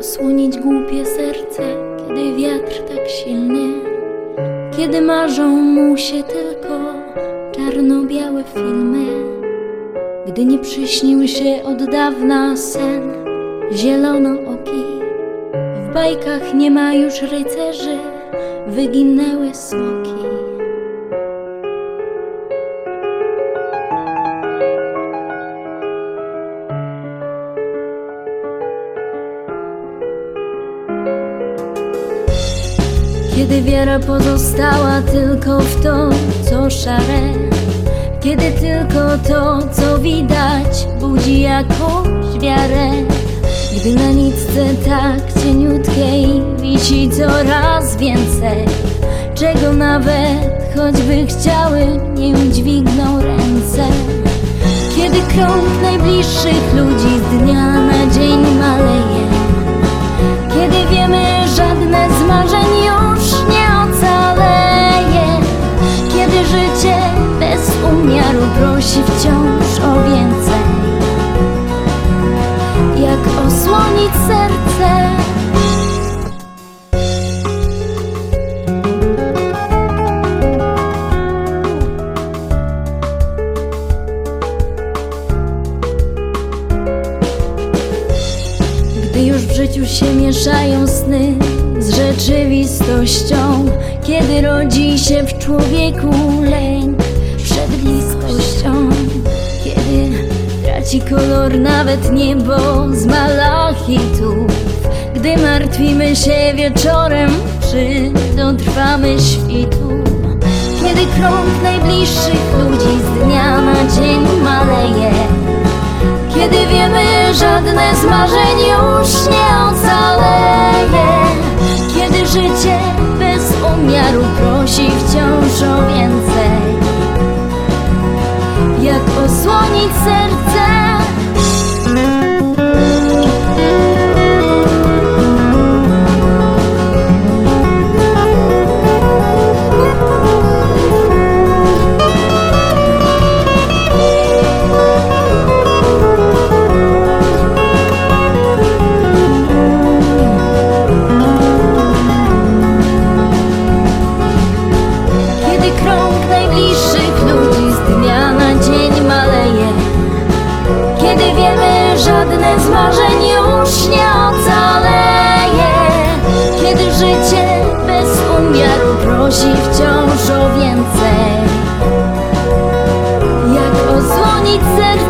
Osłonić głupie serce, kiedy wiatr tak silny, kiedy marzą mu się tylko czarno-białe filmy, gdy nie przyśnił się od dawna sen zielonooki. W bajkach nie ma już rycerzy, wyginęły smoki. Kiedy wiara pozostała tylko w to, co szare Kiedy tylko to, co widać, budzi jakąś wiarę. Gdy na nitce tak cieniutkiej wisi coraz więcej Czego nawet choćby chciały, nie udźwigną ręce. Kiedy krąg najbliższych ludzi z dnia na dzień maleje kiedy wiemy, żadne z marzeń prosi wciąż o więcej. Jak osłonić serce. Gdy już w życiu się mieszają sny z rzeczywistością Kiedy rodzi się w człowieku lęk przed Kiedy traci kolor nawet niebo z malachitów. Gdy martwimy się wieczorem, czy dotrwamy świtu? Kiedy krąg najbliższych ludzi z dnia na dzień maleje. Kiedy wiemy, żadne z marzeń już nie ocaleje. Kiedy życie bez umiaru prosi wciąż o więcej. Jak osłonić serce żadne z marzeń już nie ocaleje. Kiedy życie bez umiaru prosi wciąż o więcej. Jak odzwonić serce?